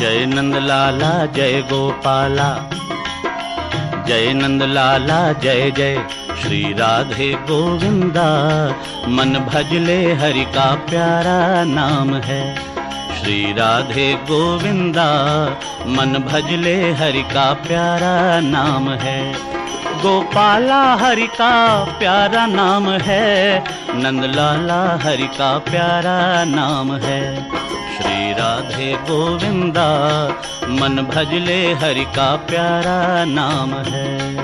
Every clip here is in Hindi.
जय नंद लाला, जय गोपाला। जय नंद लाला, जय जय श्री राधे गोविंदा। मन भजले हरि का प्यारा नाम है। श्री राधे गोविंदा, मन भजले हरि का प्यारा नाम है। गोपाला हरि का प्यारा नाम है। नंदलाला हरि का प्यारा नाम है। श्री राधे गोविंदा, मन भजले हरि का प्यारा नाम है।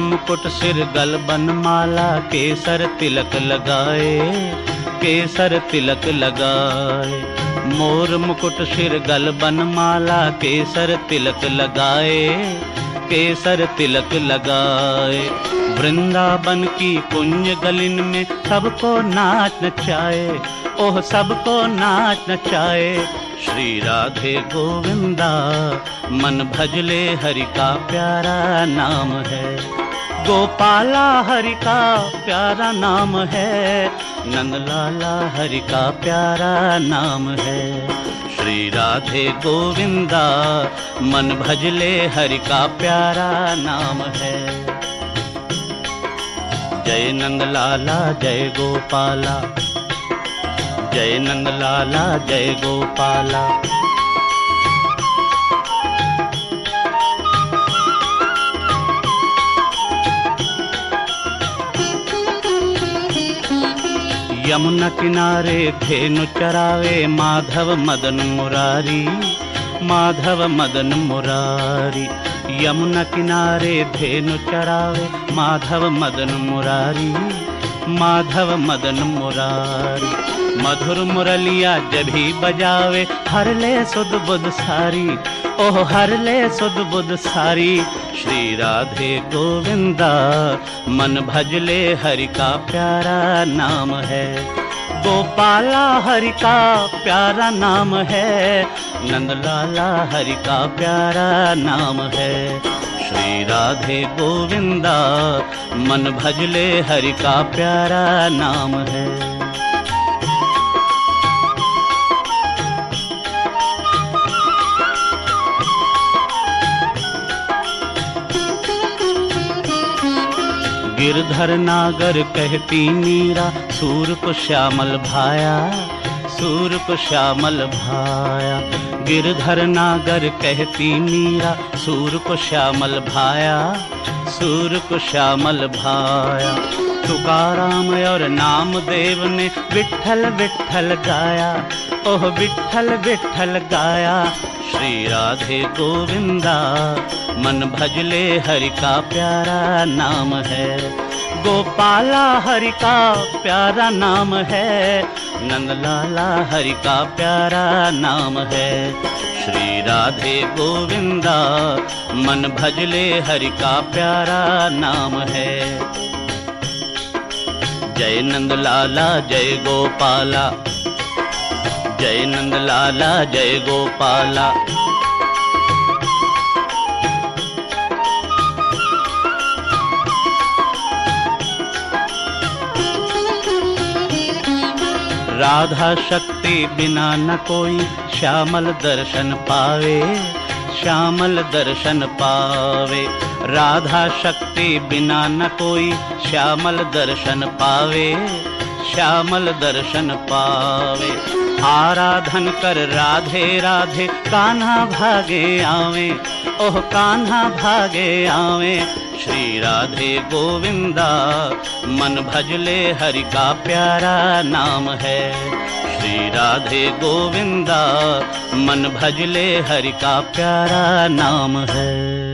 मुकुट सिर गल बनमाला केसर तिलक लगाए, केसर तिलक लगाए। मोर मुकुट सिर गल बनमाला केसर तिलक लगाए, केसर तिलक लगाए। वृंदावन की कुंज गलिन में सबको नाच नचाए, ओह सबको नाच नचाए। श्री राधे गोविंदा, मन भजले हरि का प्यारा नाम है। गोपाला हरि का प्यारा नाम है, नंदलाला हरि का प्यारा नाम है। श्री राधे गोविंदा, मन भजले हरि का प्यारा नाम है। जय नंदलाला, जय गोपाला जय नंदलाला, जय गोपाला। यमुना किनारे धेनु चरावे, माधव मदन मुरारी, माधव मदन मुरारी। यमुना किनारे धेनु चरावे, माधव मदन मुरारी। माधव मदन मुरारी, मधुर मुरलिया जभी बजावे, हर ले सुध बुध सारी, ओह हर ले सुध बुध सारी। श्री राधे गोविंदा, मन भजले हरि का प्यारा नाम है। गोपाला हरि का प्यारा नाम है, नंदलाला हरि का प्यारा नाम है। श्री राधे गोविंदा मन भजले हरि का प्यारा नाम है। गिरधर नागर कहती मीरा सूर को श्यामल भाया सूर को श्यामल भाया। गिरधर नागर कहती मीरा, सूर को श्यामल भाया, सूर को श्यामल भाया। तुकाराम और नामदेव ने विठल विठल गाया, ओह विठल विठल गाया। श्री राधे गोविंदा, मन भजले हरि का प्यारा नाम है। गोपाला हरि का प्यारा नाम है। नंदलाला हरि का प्यारा नाम है। श्री राधे गोविंदा, मन भजले हरि का प्यारा नाम है। जय नंदलाला, जय गोपाला। जय नंदलाला, जय गोपाला। राधा शक्ति बिना न कोई श्यामल दर्शन पावे, श्यामल दर्शन पावे। राधा शक्ति बिना न कोई श्यामल दर्शन पावे, श्यामल दर्शन पावे। आराधन कर राधे राधे, कान्हा भागे आवे। ओह, कान्हा भागे आवे। श्री राधे गोविंदा, मन भजले हरि का प्यारा नाम है। श्री राधे गोविंदा, मन भजले हरि का प्यारा नाम है।